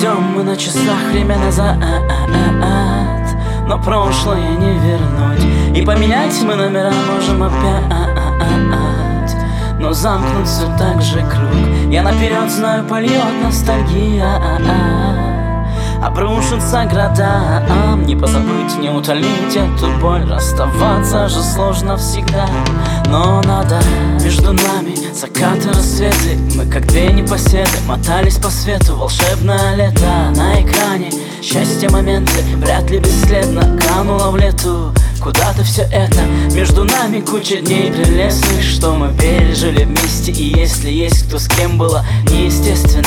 Переведем мы на часах время назад. Но прошлое не вернуть. И поменять мы номера можем опять. Но замкнут все так же круг. Я наперед знаю, польет ностальгия Обрушится города Не позабыть, не утолить эту боль. Расставаться же сложно всегда Но надо между нами закаты рассветы. Мы как две непоседы мотались по свету. Волшебное лето на экране Счастье моменты вряд ли бесследно. Кануло в лету Куда-то все это Между нами куча дней прелестных. Что мы пережили вместе И если есть кто с кем было неестественно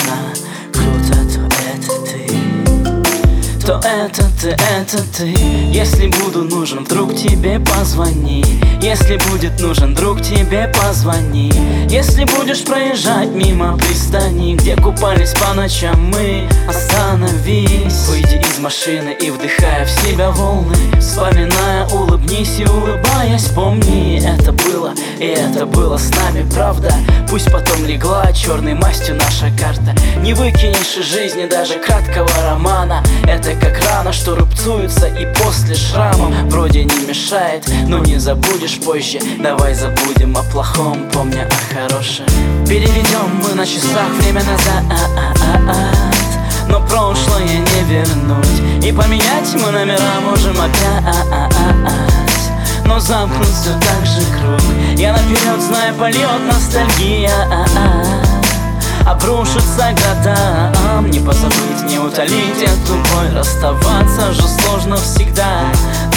То это ты, это ты. Если буду нужен, вдруг тебе позвони. Если будет нужен, друг тебе позвони. Если будешь проезжать мимо пристани Где купались по ночам мы Остановись. Выйди из машины и вдыхая в себя волны. Вспоминая, улыбнись и улыбаясь Помни, это было, и это было с нами, правда? Пусть потом легла черной мастью наша карта. Не выкинешь из жизни даже краткого романа. Это как рана, что рубцуется и после шрамом Вроде не мешает, но не забудешь позже. Давай забудем о плохом, помня о хорошем. Переведем мы на часах время назад. Но прошлое не вернуть. И поменять мы номера можем опять Но замкнуться так же круг. Я наперед знаю, польет ностальгия. Обрушится года Не позабыть, не утолить эту боль. Расставаться же сложно всегда.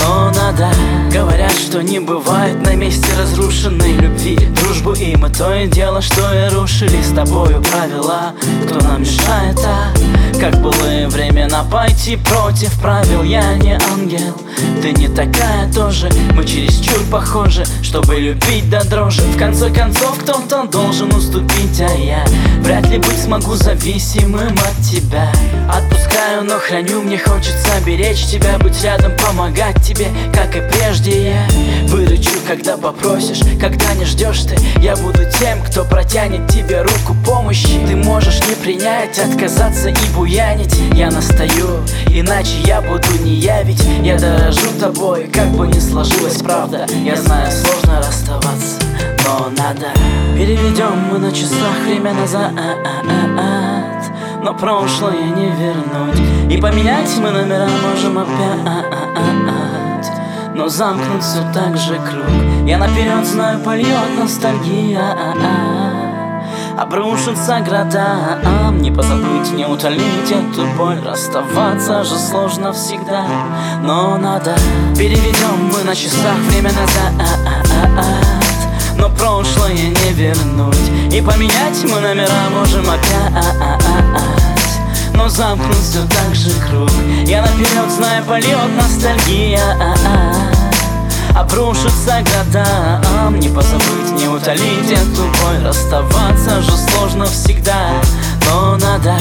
Но надо Говорят, что не бывает на месте разрушенной любви. Дружбу и мы то и дело, что и рушили С тобою правила, кто нам мешает, а? Как былые времена пойти против правил. Я не ангел, ты не такая тоже. Мы чересчур похожи, чтобы любить до дрожи В конце концов кто-то должен уступить, а я Вряд ли быть смогу зависимым от тебя Отпускаю, но храню, мне хочется беречь тебя Быть рядом, помогать тебе, как и прежде. Я Выручу, когда попросишь, когда не ждешь ты. Я буду тем, кто протянет тебе руку помощи. Ты можешь не принять, отказаться и буянить. Я настаю, иначе я буду не явить. Я дорожу тобой, как бы ни сложилась правда. Я знаю, сложно расставаться, но надо. Переведем мы на часах время назад Но прошлое не вернуть. И поменять мы номера можем опять. Но замкнут все так же круг. Я наперед знаю, польет ностальгия. Обрушится города Не позабыть, не утолить. Эту боль Расставаться же сложно всегда. Но надо Переведем мы на часах время назад. Но прошлое не вернуть. И поменять мы номера можем опять но замкнут все так же круг. Я наперед знаю, польет ностальгия Обрушится года Не позабыть, не утолить эту боль Расставаться же сложно всегда Но надо